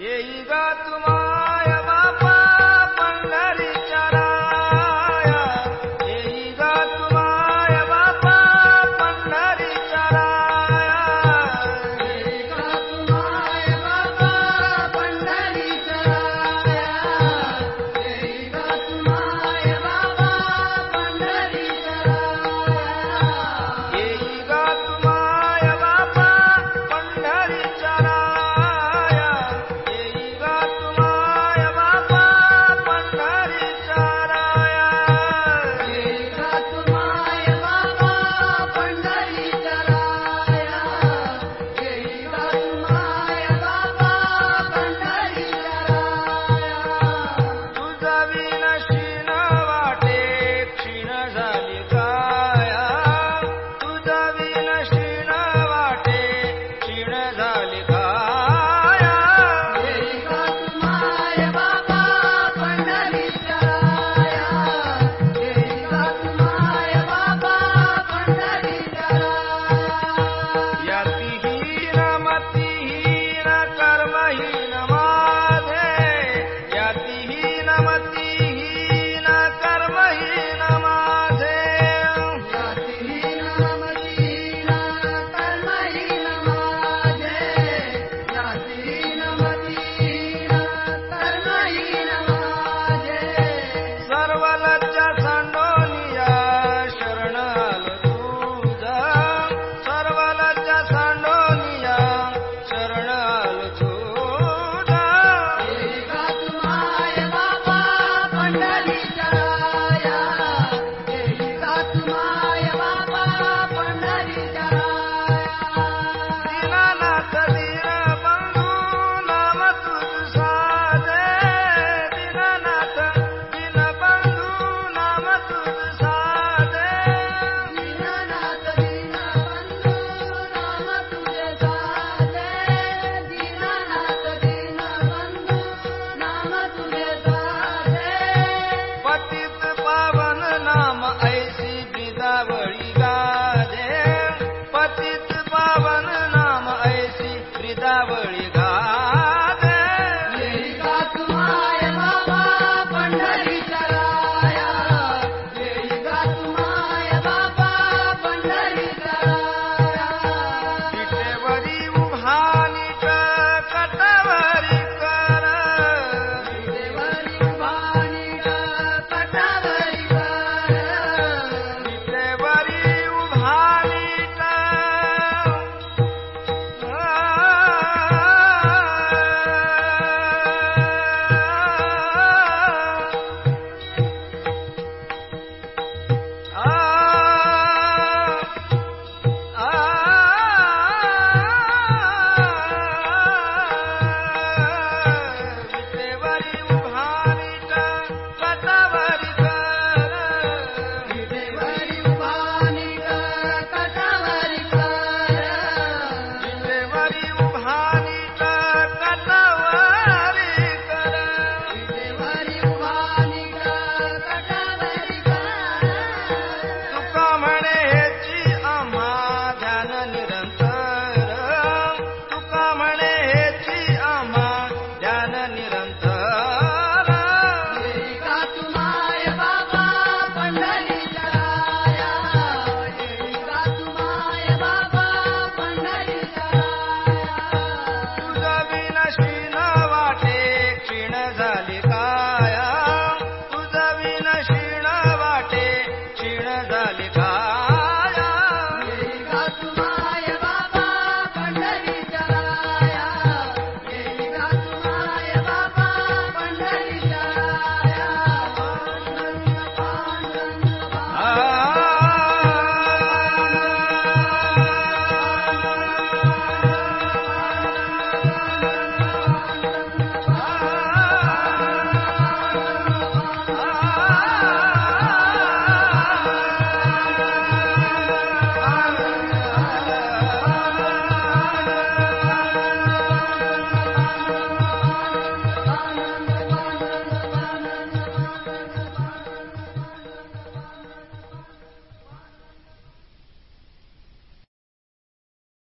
यही गा तुम्हारा